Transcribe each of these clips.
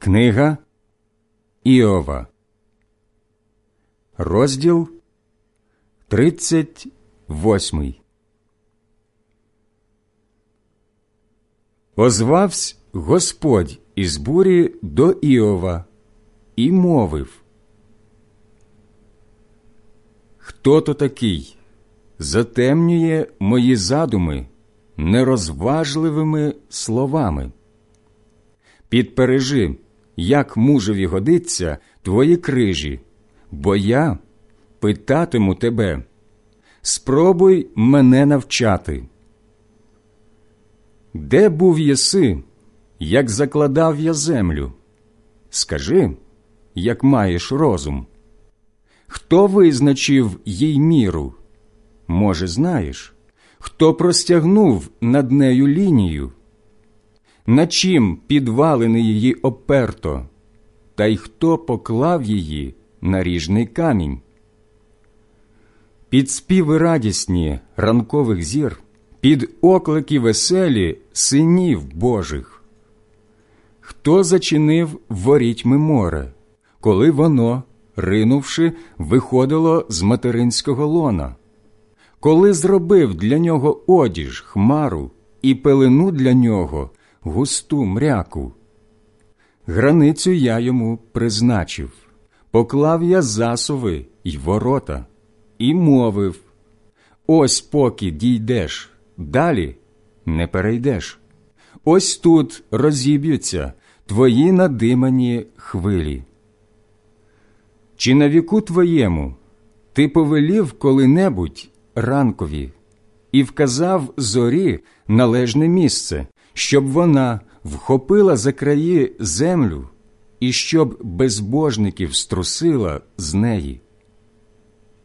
Книга Іова, розділ 38 Озвавсь Господь із бурі до Іова і мовив. Хто то такий? Затемнює мої задуми нерозважливими словами? Підпережи як мужеві годиться твої крижі, бо я питатиму тебе, спробуй мене навчати. Де був єси, як закладав я землю? Скажи, як маєш розум. Хто визначив їй міру? Може, знаєш, хто простягнув над нею лінію? На чим підвалини її оперто, та й хто поклав її на ріжний камінь. Під співи радісні ранкових зір, під оклики веселі синів Божих. Хто зачинив ворітьми море, коли воно, ринувши, виходило з материнського лона, коли зробив для нього одіж, хмару і пелену для нього густу мряку. Границю я йому призначив, поклав я засови й ворота, і мовив Ось поки дійдеш, далі не перейдеш. Ось тут розіб'ються твої надимані хвилі. Чи на віку твоєму ти повелів коли-небудь ранкові і вказав зорі належне місце, щоб вона вхопила за краї землю і щоб безбожників струсила з неї.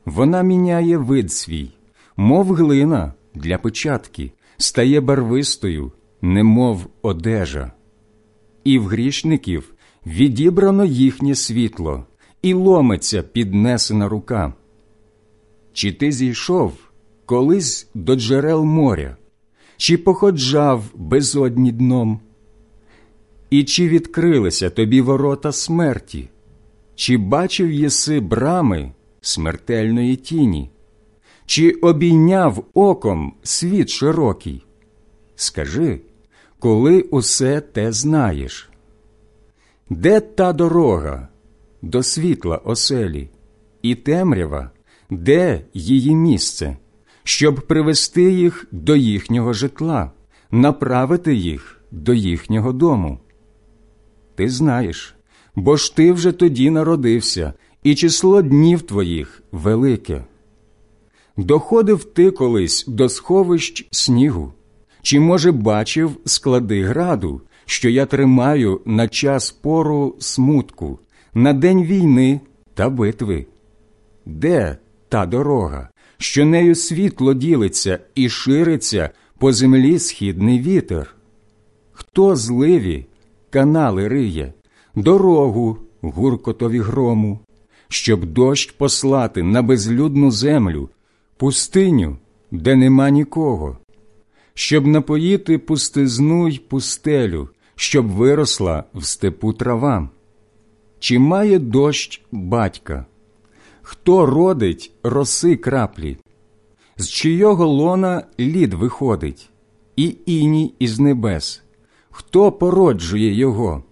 Вона міняє вид свій, мов глина для печатки, стає барвистою, немов одежа. І в грішників відібрано їхнє світло, і ломиться піднесена рука. Чи ти зійшов колись до джерел моря? Чи походжав безодні дном? І чи відкрилися тобі ворота смерті, чи бачив єси брами смертельної тіні, чи обійняв оком світ широкий? Скажи, коли усе те знаєш? Де та дорога до світла оселі, і темрява, де її місце? Щоб привести їх до їхнього житла, направити їх до їхнього дому. Ти знаєш, бо ж ти вже тоді народився, і число днів твоїх велике. Доходив ти колись до сховищ снігу, чи, може, бачив склади граду, що я тримаю на час пору смутку, на день війни та битви? Де та дорога, що нею світло ділиться і шириться по землі східний вітер. Хто зливі канали риє, дорогу гуркотові грому, щоб дощ послати на безлюдну землю, пустиню, де нема нікого, щоб напоїти пустизну й пустелю, щоб виросла в степу трава. Чи має дощ батька? Хто родить роси краплі, з чийого лона лід виходить, і іній із небес, хто породжує його?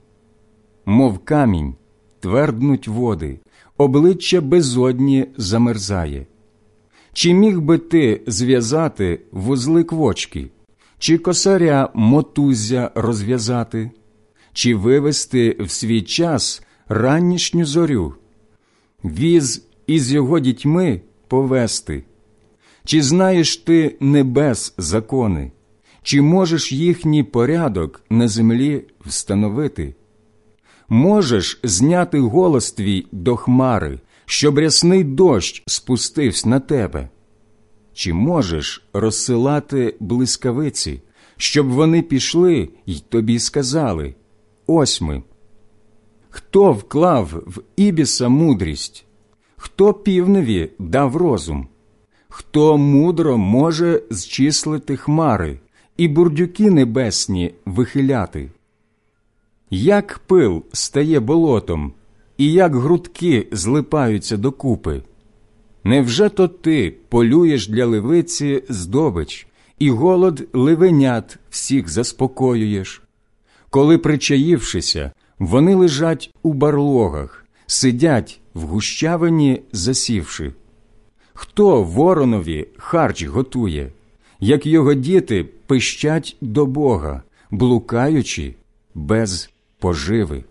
Мов камінь, тверднуть води, обличчя безодні замерзає. Чи міг би ти зв'язати вузли квочки, чи косаря мотузя розв'язати, чи вивести в свій час ранішню зорю? Віз із його дітьми повести? Чи знаєш ти небес закони, чи можеш їхній порядок на землі встановити? Можеш зняти голос твій до хмари, щоб рясний дощ спустився на тебе? Чи можеш розсилати блискавиці, щоб вони пішли й тобі сказали Ось ми. Хто вклав в Ібіса мудрість, Хто півневі дав розум? Хто мудро може зчислити хмари і бурдюки небесні вихиляти? Як пил стає болотом, і як грудки злипаються докупи? Невже то ти полюєш для ливиці здобич, і голод ливенят всіх заспокоюєш? Коли, причаївшися, вони лежать у барлогах, сидять в гущавині засівши. Хто воронові харч готує, як його діти пищать до Бога, блукаючи без поживи?